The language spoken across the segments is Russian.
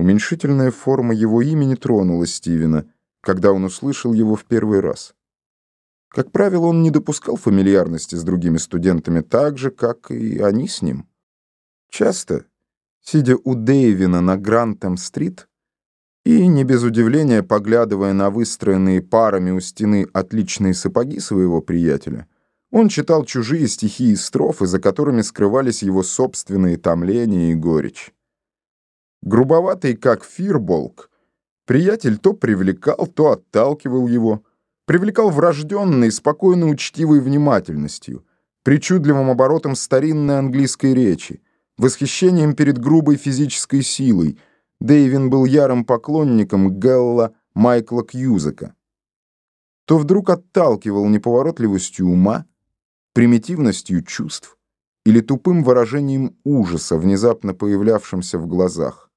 Уменьшительная форма его имени тронула Стивена, когда он услышал его в первый раз. Как правило, он не допускал фамильярности с другими студентами так же, как и они с ним. Часто, сидя у Дэйвина на Грантем-стрит и, не без удивления, поглядывая на выстроенные парами у стены отличные сапоги своего приятеля, он читал чужие стихи и строфы, за которыми скрывались его собственные томления и горечь. Грубоватый, как фирболк, приятель то привлекал, то отталкивал его, привлекал врожденной, спокойно учтивой внимательностью, причудливым оборотом старинной английской речи, восхищением перед грубой физической силой. Дэйвин был ярым поклонником Гэлла Майкла Кьюзека. То вдруг отталкивал неповоротливостью ума, примитивностью чувств или тупым выражением ужаса, внезапно появлявшимся в глазах.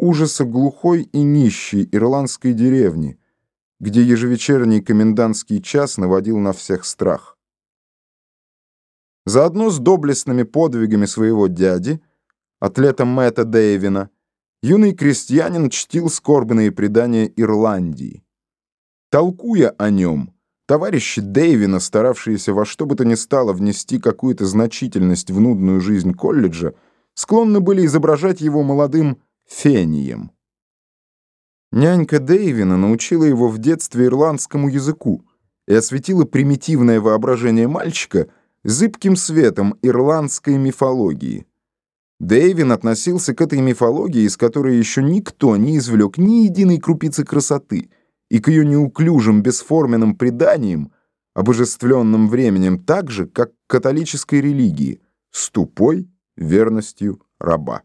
Ужаса глухой и нищей ирландской деревни, где ежевечерний комендантский час наводил на всех страх. Заодно с доблестными подвигами своего дяди, атлета Мэтта Дэйвина, юный крестьянин чтил скорбные предания Ирландии. Толкуя о нем, Товарищи Дэйвина, старавшиеся во что бы то ни стало внести какую-то значительность в нудную жизнь колледжа, склонны были изображать его молодым фением. Нянька Дэйвина научила его в детстве ирландскому языку и осветила примитивное воображение мальчика зыбким светом ирландской мифологии. Дэйвин относился к этой мифологии, из которой еще никто не извлек ни единой крупицы красоты — и к ее неуклюжим бесформенным преданиям, обожествленным временем так же, как к католической религии, с тупой верностью раба.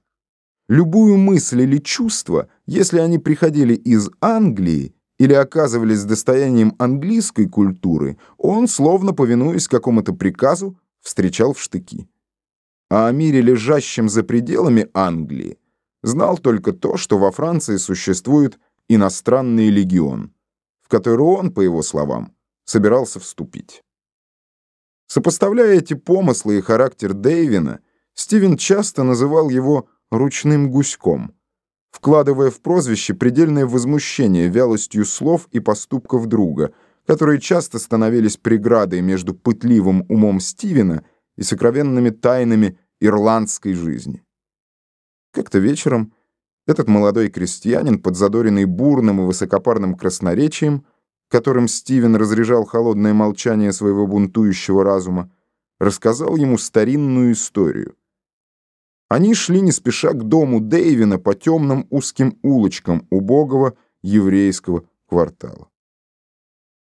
Любую мысль или чувство, если они приходили из Англии или оказывались достоянием английской культуры, он, словно повинуясь какому-то приказу, встречал в штыки. А о мире, лежащем за пределами Англии, знал только то, что во Франции существует иностранный легион, в который он, по его словам, собирался вступить. Сопоставляя эти помыслы и характер Дэйвина, Стивен часто называл его «ручным гуськом», вкладывая в прозвище предельное возмущение вялостью слов и поступков друга, которые часто становились преградой между пытливым умом Стивена и сокровенными тайнами ирландской жизни. Как-то вечером этот молодой крестьянин, подзадоренный бурным и высокопарным красноречием, которым Стивен разряжал холодное молчание своего бунтующего разума, рассказал ему старинную историю. Они шли не спеша к дому Дэйвина по темным узким улочкам убогого еврейского квартала.